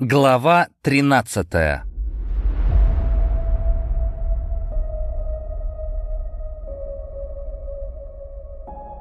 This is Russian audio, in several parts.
Глава 13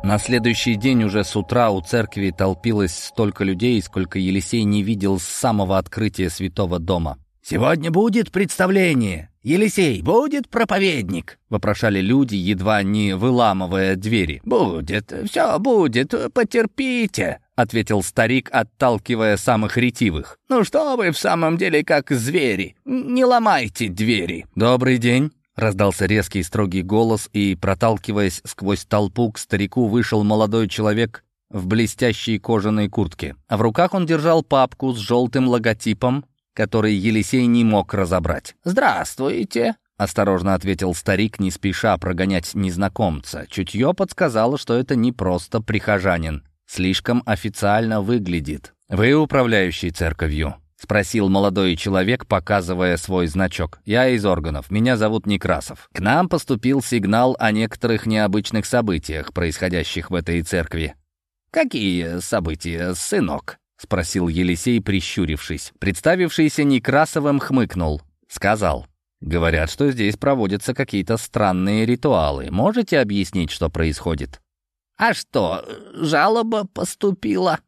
На следующий день уже с утра у церкви толпилось столько людей, сколько Елисей не видел с самого открытия святого дома. «Сегодня будет представление! Елисей, будет проповедник!» — вопрошали люди, едва не выламывая двери. «Будет, все будет, потерпите!» — ответил старик, отталкивая самых ретивых. «Ну что вы в самом деле как звери? Не ломайте двери!» «Добрый день!» — раздался резкий строгий голос, и, проталкиваясь сквозь толпу, к старику вышел молодой человек в блестящей кожаной куртке. А в руках он держал папку с желтым логотипом, который Елисей не мог разобрать. «Здравствуйте!» — осторожно ответил старик, не спеша прогонять незнакомца. Чутье подсказало, что это не просто прихожанин. Слишком официально выглядит. «Вы управляющий церковью?» — спросил молодой человек, показывая свой значок. «Я из органов. Меня зовут Некрасов. К нам поступил сигнал о некоторых необычных событиях, происходящих в этой церкви». «Какие события, сынок?» — спросил Елисей, прищурившись. Представившийся Некрасовым хмыкнул. Сказал. «Говорят, что здесь проводятся какие-то странные ритуалы. Можете объяснить, что происходит?» «А что, жалоба поступила?»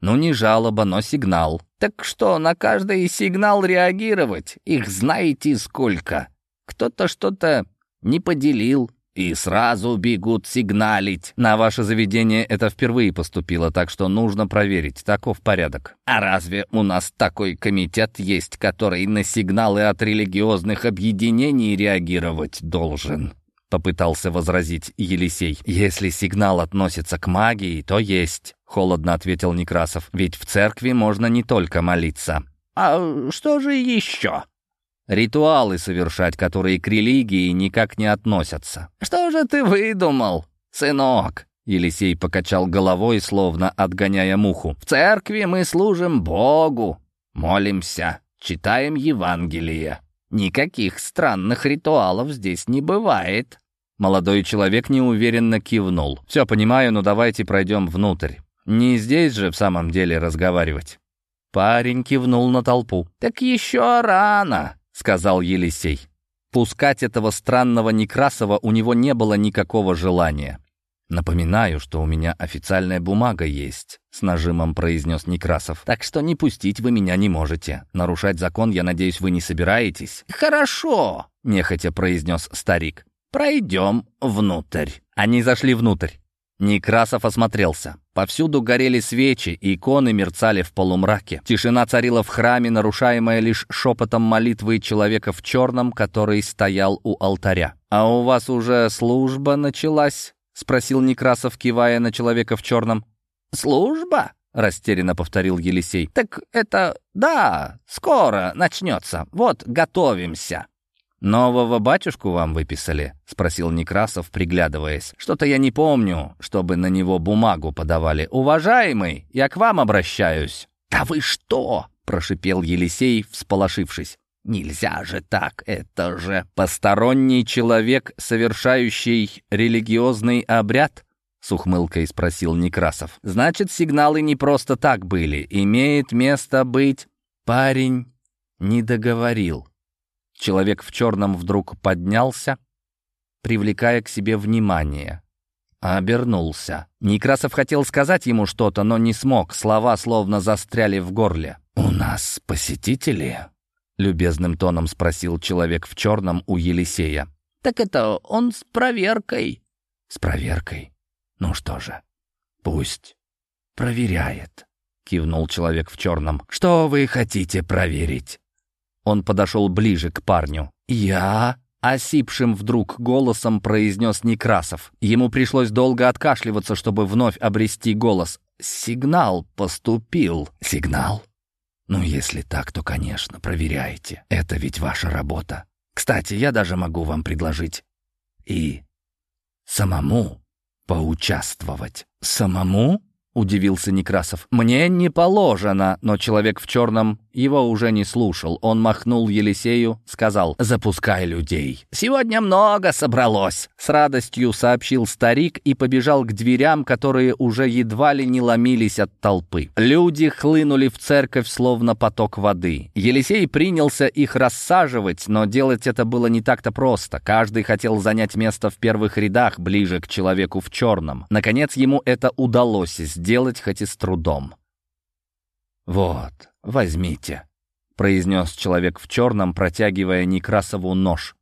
«Ну, не жалоба, но сигнал». «Так что, на каждый сигнал реагировать? Их знаете сколько? Кто-то что-то не поделил, и сразу бегут сигналить. На ваше заведение это впервые поступило, так что нужно проверить. Таков порядок. А разве у нас такой комитет есть, который на сигналы от религиозных объединений реагировать должен? Попытался возразить Елисей. «Если сигнал относится к магии, то есть», — холодно ответил Некрасов. «Ведь в церкви можно не только молиться». «А что же еще?» Ритуалы совершать, которые к религии никак не относятся. «Что же ты выдумал, сынок?» Елисей покачал головой, словно отгоняя муху. «В церкви мы служим Богу, молимся, читаем Евангелие. Никаких странных ритуалов здесь не бывает». Молодой человек неуверенно кивнул. «Все понимаю, но давайте пройдем внутрь. Не здесь же в самом деле разговаривать». Парень кивнул на толпу. «Так еще рано. — сказал Елисей. Пускать этого странного Некрасова у него не было никакого желания. «Напоминаю, что у меня официальная бумага есть», — с нажимом произнес Некрасов. «Так что не пустить вы меня не можете. Нарушать закон, я надеюсь, вы не собираетесь?» «Хорошо», — нехотя произнес старик. «Пройдем внутрь». Они зашли внутрь. Некрасов осмотрелся. Повсюду горели свечи, иконы мерцали в полумраке. Тишина царила в храме, нарушаемая лишь шепотом молитвы человека в черном, который стоял у алтаря. «А у вас уже служба началась?» — спросил Некрасов, кивая на человека в черном. «Служба?» — растерянно повторил Елисей. «Так это... да, скоро начнется. Вот, готовимся». «Нового батюшку вам выписали?» — спросил Некрасов, приглядываясь. «Что-то я не помню, чтобы на него бумагу подавали. Уважаемый, я к вам обращаюсь». «Да вы что?» — прошипел Елисей, всполошившись. «Нельзя же так, это же посторонний человек, совершающий религиозный обряд?» — с ухмылкой спросил Некрасов. «Значит, сигналы не просто так были. Имеет место быть...» Парень не договорил. Человек в черном вдруг поднялся, привлекая к себе внимание. Обернулся. Некрасов хотел сказать ему что-то, но не смог. Слова словно застряли в горле. «У нас посетители?» — любезным тоном спросил человек в черном у Елисея. «Так это он с проверкой». «С проверкой? Ну что же, пусть проверяет», — кивнул человек в черном. «Что вы хотите проверить?» Он подошел ближе к парню. «Я?» — осипшим вдруг голосом произнес Некрасов. Ему пришлось долго откашливаться, чтобы вновь обрести голос. «Сигнал поступил». «Сигнал?» «Ну, если так, то, конечно, проверяйте. Это ведь ваша работа. Кстати, я даже могу вам предложить и самому поучаствовать». «Самому?» — удивился Некрасов. «Мне не положено», но человек в черном его уже не слушал. Он махнул Елисею, сказал «Запускай людей». «Сегодня много собралось», — с радостью сообщил старик и побежал к дверям, которые уже едва ли не ломились от толпы. Люди хлынули в церковь, словно поток воды. Елисей принялся их рассаживать, но делать это было не так-то просто. Каждый хотел занять место в первых рядах, ближе к человеку в черном. Наконец ему это удалось сделать, хоть и с трудом. «Вот, возьмите», — произнес человек в черном, протягивая Некрасову нож.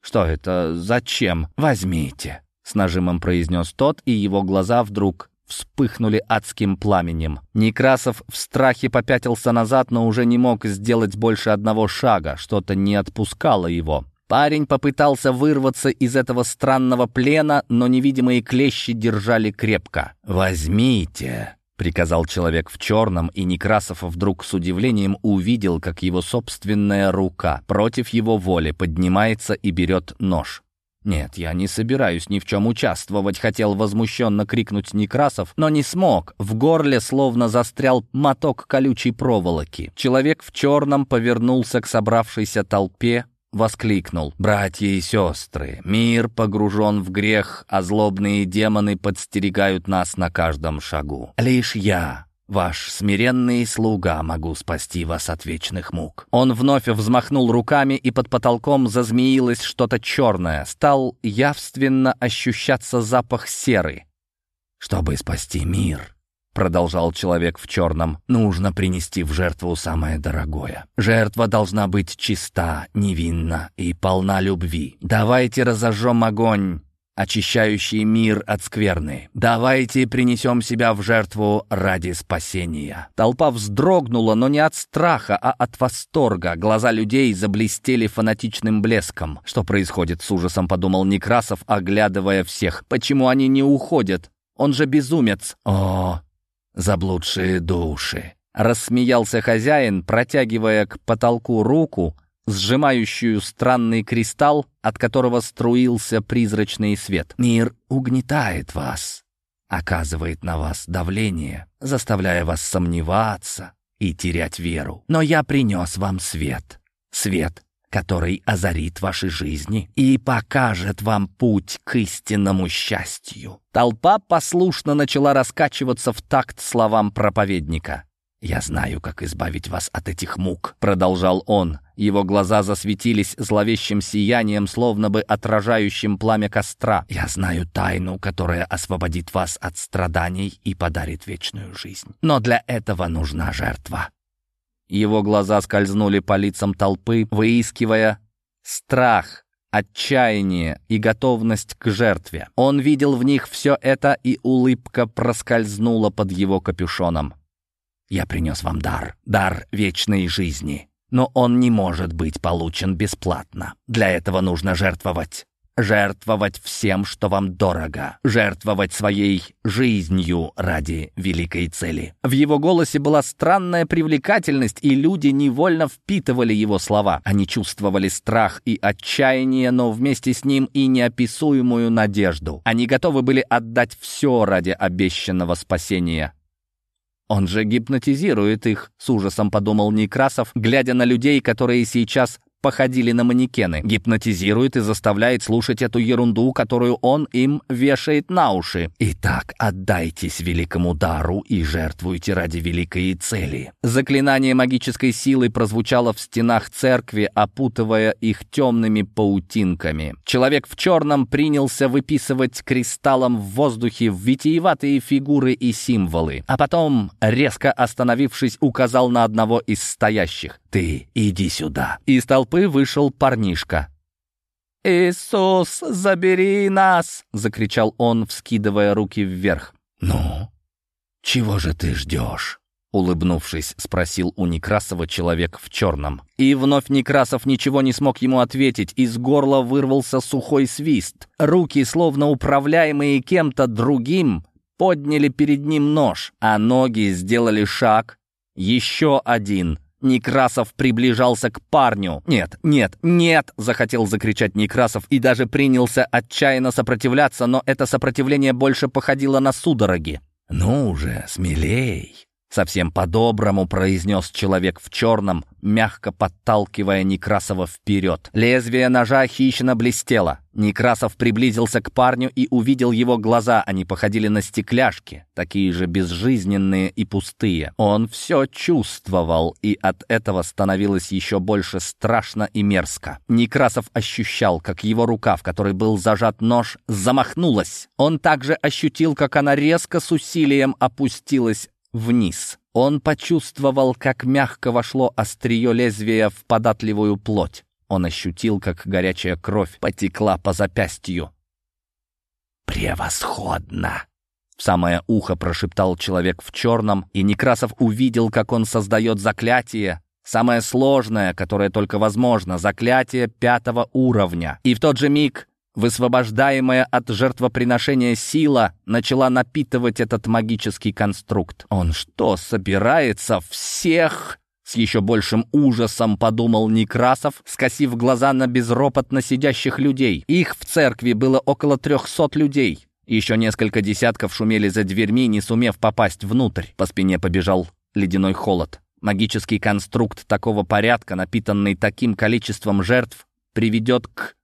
«Что это? Зачем? Возьмите», — с нажимом произнес тот, и его глаза вдруг вспыхнули адским пламенем. Некрасов в страхе попятился назад, но уже не мог сделать больше одного шага, что-то не отпускало его. Парень попытался вырваться из этого странного плена, но невидимые клещи держали крепко. «Возьмите», приказал человек в черном, и Некрасов вдруг с удивлением увидел, как его собственная рука против его воли поднимается и берет нож. «Нет, я не собираюсь ни в чем участвовать», — хотел возмущенно крикнуть Некрасов, но не смог. В горле словно застрял моток колючей проволоки. Человек в черном повернулся к собравшейся толпе, воскликнул. «Братья и сестры, мир погружен в грех, а злобные демоны подстерегают нас на каждом шагу. Лишь я, Ваш смиренный слуга могу спасти вас от вечных мук». Он вновь взмахнул руками, и под потолком зазмеилось что-то черное. Стал явственно ощущаться запах серы. «Чтобы спасти мир», продолжал человек в черном, нужно принести в жертву самое дорогое. Жертва должна быть чиста, невинна и полна любви. Давайте разожжем огонь, очищающий мир от скверны. Давайте принесем себя в жертву ради спасения». Толпа вздрогнула, но не от страха, а от восторга. Глаза людей заблестели фанатичным блеском. Что происходит с ужасом, подумал Некрасов, оглядывая всех. Почему они не уходят? Он же безумец. О, заблудшие души!» Рассмеялся хозяин, протягивая к потолку руку, сжимающую странный кристалл, от которого струился призрачный свет. «Мир угнетает вас, оказывает на вас давление, заставляя вас сомневаться и терять веру. Но я принес вам свет. Свет, который озарит ваши жизни и покажет вам путь к истинному счастью». Толпа послушно начала раскачиваться в такт словам проповедника. «Я знаю, как избавить вас от этих мук», — продолжал он. Его глаза засветились зловещим сиянием, словно бы отражающим пламя костра. «Я знаю тайну, которая освободит вас от страданий и подарит вечную жизнь. Но для этого нужна жертва. Его глаза скользнули по лицам толпы, выискивая страх, отчаяние и готовность к жертве. Он видел в них все это, и улыбка проскользнула под его капюшоном. «Я принес вам дар, дар вечной жизни, но он не может быть получен бесплатно. Для этого нужно жертвовать жертвовать всем, что вам дорого, жертвовать своей жизнью ради великой цели. В его голосе была странная привлекательность, и люди невольно впитывали его слова. Они чувствовали страх и отчаяние, но вместе с ним и неописуемую надежду. Они готовы были отдать все ради обещанного спасения. «Он же гипнотизирует их», — с ужасом подумал Некрасов, глядя на людей, которые сейчас походили на манекены, гипнотизирует и заставляет слушать эту ерунду, которую он им вешает на уши. Итак, отдайтесь великому дару и жертвуйте ради великой цели. Заклинание магической силы прозвучало в стенах церкви, опутывая их темными паутинками. Человек в черном принялся выписывать кристаллом в воздухе витиеватые фигуры и символы, а потом, резко остановившись, указал на одного из стоящих. «Ты иди сюда!» Из толпы вышел парнишка. «Иисус, забери нас!» — закричал он, вскидывая руки вверх. «Ну, чего же ты ждешь?» Улыбнувшись, спросил у Некрасова человек в черном. И вновь Некрасов ничего не смог ему ответить. Из горла вырвался сухой свист. Руки, словно управляемые кем-то другим, подняли перед ним нож, а ноги сделали шаг, еще один — Некрасов приближался к парню. «Нет, нет, нет!» — захотел закричать Некрасов и даже принялся отчаянно сопротивляться, но это сопротивление больше походило на судороги. «Ну уже, смелей!» Совсем по-доброму произнес человек в черном, мягко подталкивая Некрасова вперед. Лезвие ножа хищно блестело. Некрасов приблизился к парню и увидел его глаза. Они походили на стекляшки, такие же безжизненные и пустые. Он все чувствовал, и от этого становилось еще больше страшно и мерзко. Некрасов ощущал, как его рука, в которой был зажат нож, замахнулась. Он также ощутил, как она резко с усилием опустилась вниз. Он почувствовал, как мягко вошло острие лезвия в податливую плоть. Он ощутил, как горячая кровь потекла по запястью. «Превосходно!» В самое ухо прошептал человек в черном, и Некрасов увидел, как он создает заклятие, самое сложное, которое только возможно, заклятие пятого уровня. И в тот же миг Высвобождаемая от жертвоприношения сила начала напитывать этот магический конструкт. «Он что, собирается всех?» С еще большим ужасом подумал Некрасов, скосив глаза на безропотно сидящих людей. Их в церкви было около трехсот людей. Еще несколько десятков шумели за дверьми, не сумев попасть внутрь. По спине побежал ледяной холод. Магический конструкт такого порядка, напитанный таким количеством жертв, приведет к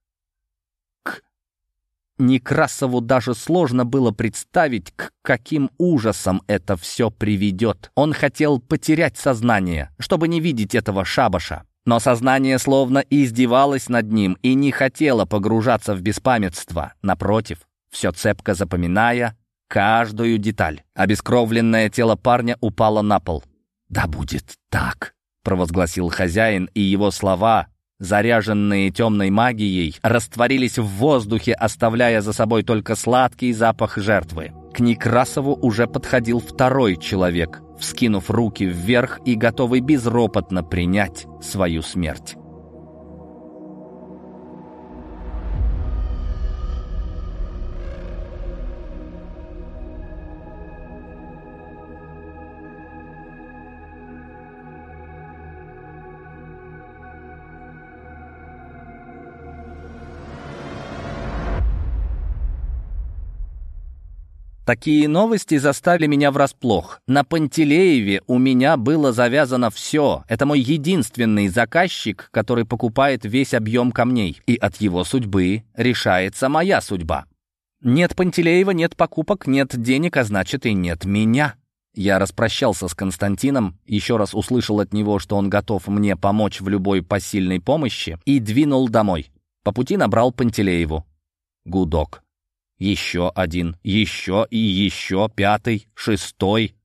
Некрасову даже сложно было представить, к каким ужасам это все приведет. Он хотел потерять сознание, чтобы не видеть этого шабаша. Но сознание словно издевалось над ним и не хотело погружаться в беспамятство. Напротив, все цепко запоминая каждую деталь. Обескровленное тело парня упало на пол. «Да будет так», — провозгласил хозяин, и его слова заряженные темной магией, растворились в воздухе, оставляя за собой только сладкий запах жертвы. К Некрасову уже подходил второй человек, вскинув руки вверх и готовый безропотно принять свою смерть. Такие новости застали меня врасплох. На Пантелееве у меня было завязано все. Это мой единственный заказчик, который покупает весь объем камней. И от его судьбы решается моя судьба. Нет Пантелеева, нет покупок, нет денег, а значит и нет меня. Я распрощался с Константином, еще раз услышал от него, что он готов мне помочь в любой посильной помощи, и двинул домой. По пути набрал Пантелееву. Гудок. Еще один, еще и еще, пятый, шестой,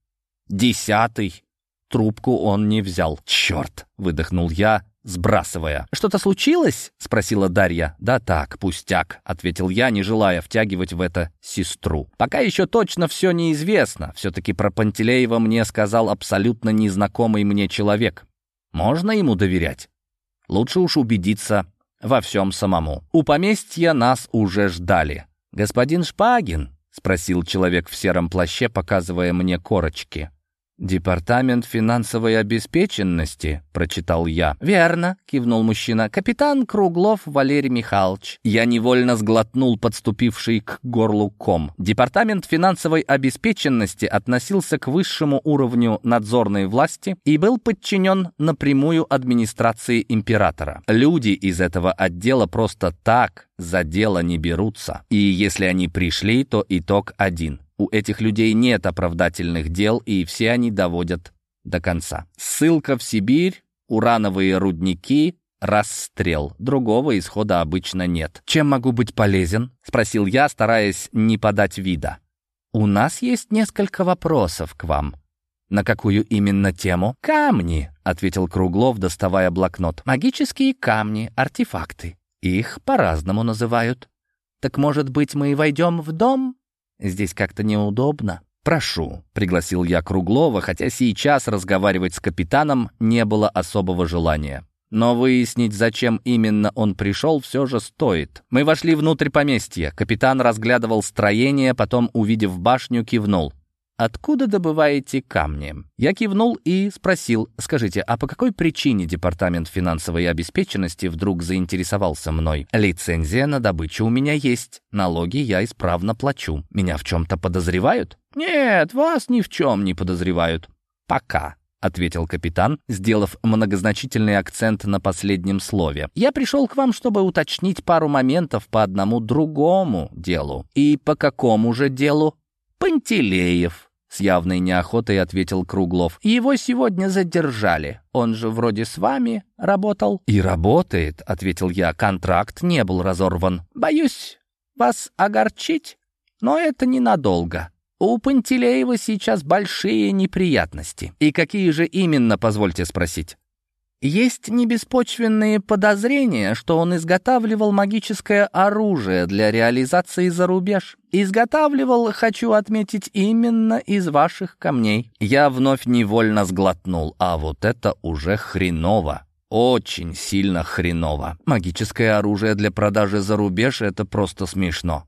десятый. Трубку он не взял. «Черт!» — выдохнул я, сбрасывая. «Что-то случилось?» — спросила Дарья. «Да так, пустяк», — ответил я, не желая втягивать в это сестру. «Пока еще точно все неизвестно. Все-таки про Пантелеева мне сказал абсолютно незнакомый мне человек. Можно ему доверять? Лучше уж убедиться во всем самому. У поместья нас уже ждали. «Господин Шпагин?» — спросил человек в сером плаще, показывая мне корочки. «Департамент финансовой обеспеченности», — прочитал я. «Верно», — кивнул мужчина. «Капитан Круглов Валерий Михайлович». Я невольно сглотнул подступивший к горлу ком. Департамент финансовой обеспеченности относился к высшему уровню надзорной власти и был подчинен напрямую администрации императора. Люди из этого отдела просто так за дело не берутся. И если они пришли, то итог один — у этих людей нет оправдательных дел, и все они доводят до конца. Ссылка в Сибирь, урановые рудники, расстрел. Другого исхода обычно нет. «Чем могу быть полезен?» — спросил я, стараясь не подать вида. «У нас есть несколько вопросов к вам». «На какую именно тему?» «Камни», — ответил Круглов, доставая блокнот. «Магические камни, артефакты. Их по-разному называют. Так, может быть, мы войдем в дом?» Здесь как-то неудобно. «Прошу», — пригласил я Круглова, хотя сейчас разговаривать с капитаном не было особого желания. Но выяснить, зачем именно он пришел, все же стоит. Мы вошли внутрь поместья. Капитан разглядывал строение, потом, увидев башню, кивнул. «Откуда добываете камни?» Я кивнул и спросил, «Скажите, а по какой причине Департамент финансовой обеспеченности вдруг заинтересовался мной? Лицензия на добычу у меня есть, налоги я исправно плачу. Меня в чем-то подозревают?» «Нет, вас ни в чем не подозревают. «Пока», — ответил капитан, сделав многозначительный акцент на последнем слове. «Я пришел к вам, чтобы уточнить пару моментов по одному другому делу». «И по какому же делу?» «Пантелеев», с явной неохотой ответил Круглов. «Его сегодня задержали. Он же вроде с вами работал». «И работает», — ответил я. «Контракт не был разорван». «Боюсь вас огорчить, но это ненадолго. У Пантелеева сейчас большие неприятности. И какие же именно, позвольте спросить?» Есть небеспочвенные подозрения, что он изготавливал магическое оружие для реализации за рубеж. Изготавливал, хочу отметить, именно из ваших камней. Я вновь невольно сглотнул, а вот это уже хреново. Очень сильно хреново. Магическое оружие для продажи за рубеж — это просто смешно.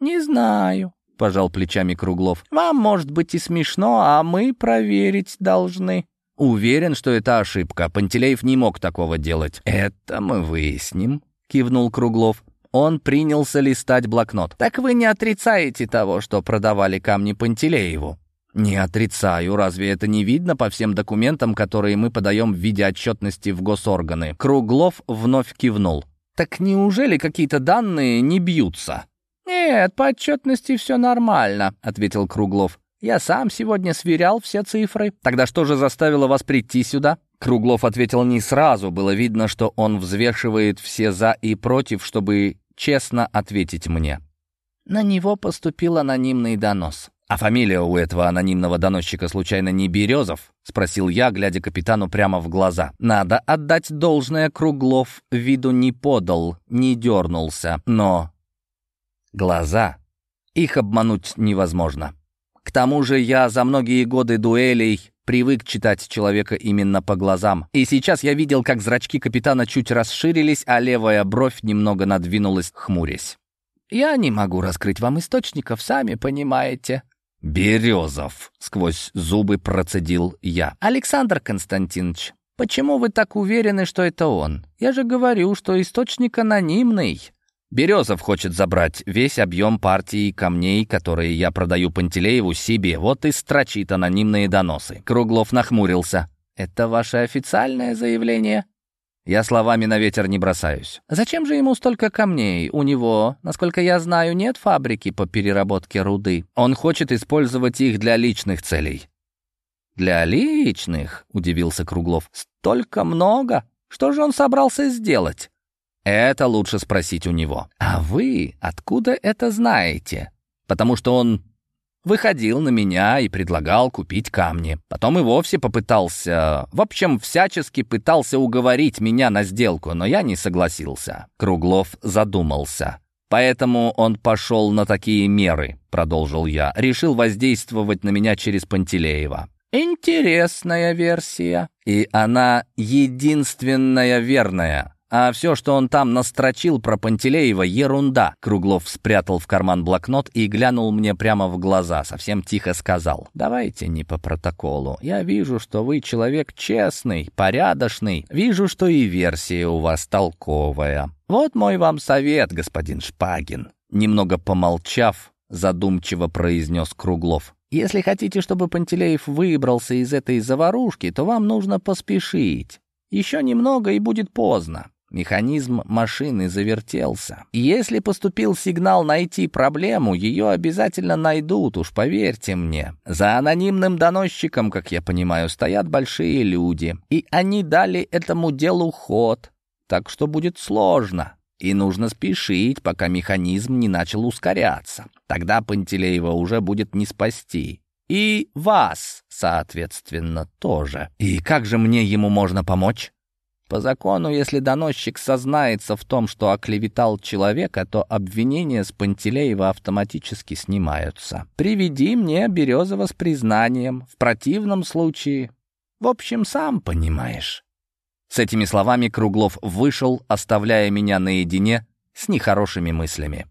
«Не знаю», — пожал плечами Круглов. «Вам, может быть, и смешно, а мы проверить должны». Уверен, что это ошибка. Пантелеев не мог такого делать. Это мы выясним, кивнул Круглов. Он принялся листать блокнот. «Так вы не отрицаете того, что продавали камни Пантелееву?» «Не отрицаю. Разве это не видно по всем документам, которые мы подаем в виде отчетности в госорганы?» Круглов вновь кивнул. «Так неужели какие-то данные не бьются?» «Нет, по отчетности все нормально», — ответил Круглов. Я сам сегодня сверял все цифры. Тогда что же заставило вас прийти сюда? Круглов ответил не сразу. Было видно, что он взвешивает все «за» и «против», чтобы честно ответить мне. На него поступил анонимный донос. «А фамилия у этого анонимного доносчика случайно не Березов?» — спросил я, глядя капитану прямо в глаза. «Надо отдать должное, Круглов виду не подал, не дернулся. Но глаза, их обмануть невозможно. К тому же я за многие годы дуэлей привык читать человека именно по глазам. И сейчас я видел, как зрачки капитана чуть расширились, а левая бровь немного надвинулась, хмурясь. «Я не могу раскрыть вам источников, сами понимаете». «Березов», — сквозь зубы процедил я. «Александр Константинович, почему вы так уверены, что это он? Я же говорю, что источник анонимный». Березов хочет забрать весь объем партии камней, которые я продаю Пантелееву себе. Вот и строчит анонимные доносы. Круглов нахмурился. «Это ваше официальное заявление?» Я словами на ветер не бросаюсь. Зачем же ему столько камней? У него, насколько я знаю, нет фабрики по переработке руды. Он хочет использовать их для личных целей. «Для личных?» — удивился Круглов. «Столько много? Что же он собрался сделать?» Это лучше спросить у него. А вы откуда это знаете? Потому что он выходил на меня и предлагал купить камни. Потом и вовсе попытался... В общем, всячески пытался уговорить меня на сделку, но я не согласился. Круглов задумался. «Поэтому он пошел на такие меры», — продолжил я. «Решил воздействовать на меня через Пантелеева». «Интересная версия». «И она единственная верная», а все, что он там настрочил про Пантелеева, ерунда. Круглов спрятал в карман блокнот и глянул мне прямо в глаза. Совсем тихо сказал. «Давайте не по протоколу. Я вижу, что вы человек честный, порядочный. Вижу, что и версия у вас толковая. Вот мой вам совет, господин Шпагин». Немного помолчав, задумчиво произнес Круглов. «Если хотите, чтобы Пантелеев выбрался из этой заварушки, то вам нужно поспешить. Еще немного, и будет поздно. Механизм машины завертелся. Если поступил сигнал найти проблему, ее обязательно найдут, уж поверьте мне. За анонимным доносчиком, как я понимаю, стоят большие люди. И они дали этому делу ход. Так что будет сложно. И нужно спешить, пока механизм не начал ускоряться. Тогда Пантелеева уже будет не спасти. И вас, соответственно, тоже. И как же мне ему можно помочь? По закону, если доносчик сознается в том, что оклеветал человека, то обвинения с Пантелеева автоматически снимаются. Приведи мне Березова с признанием. В противном случае... В общем, сам понимаешь. С этими словами Круглов вышел, оставляя меня наедине с нехорошими мыслями.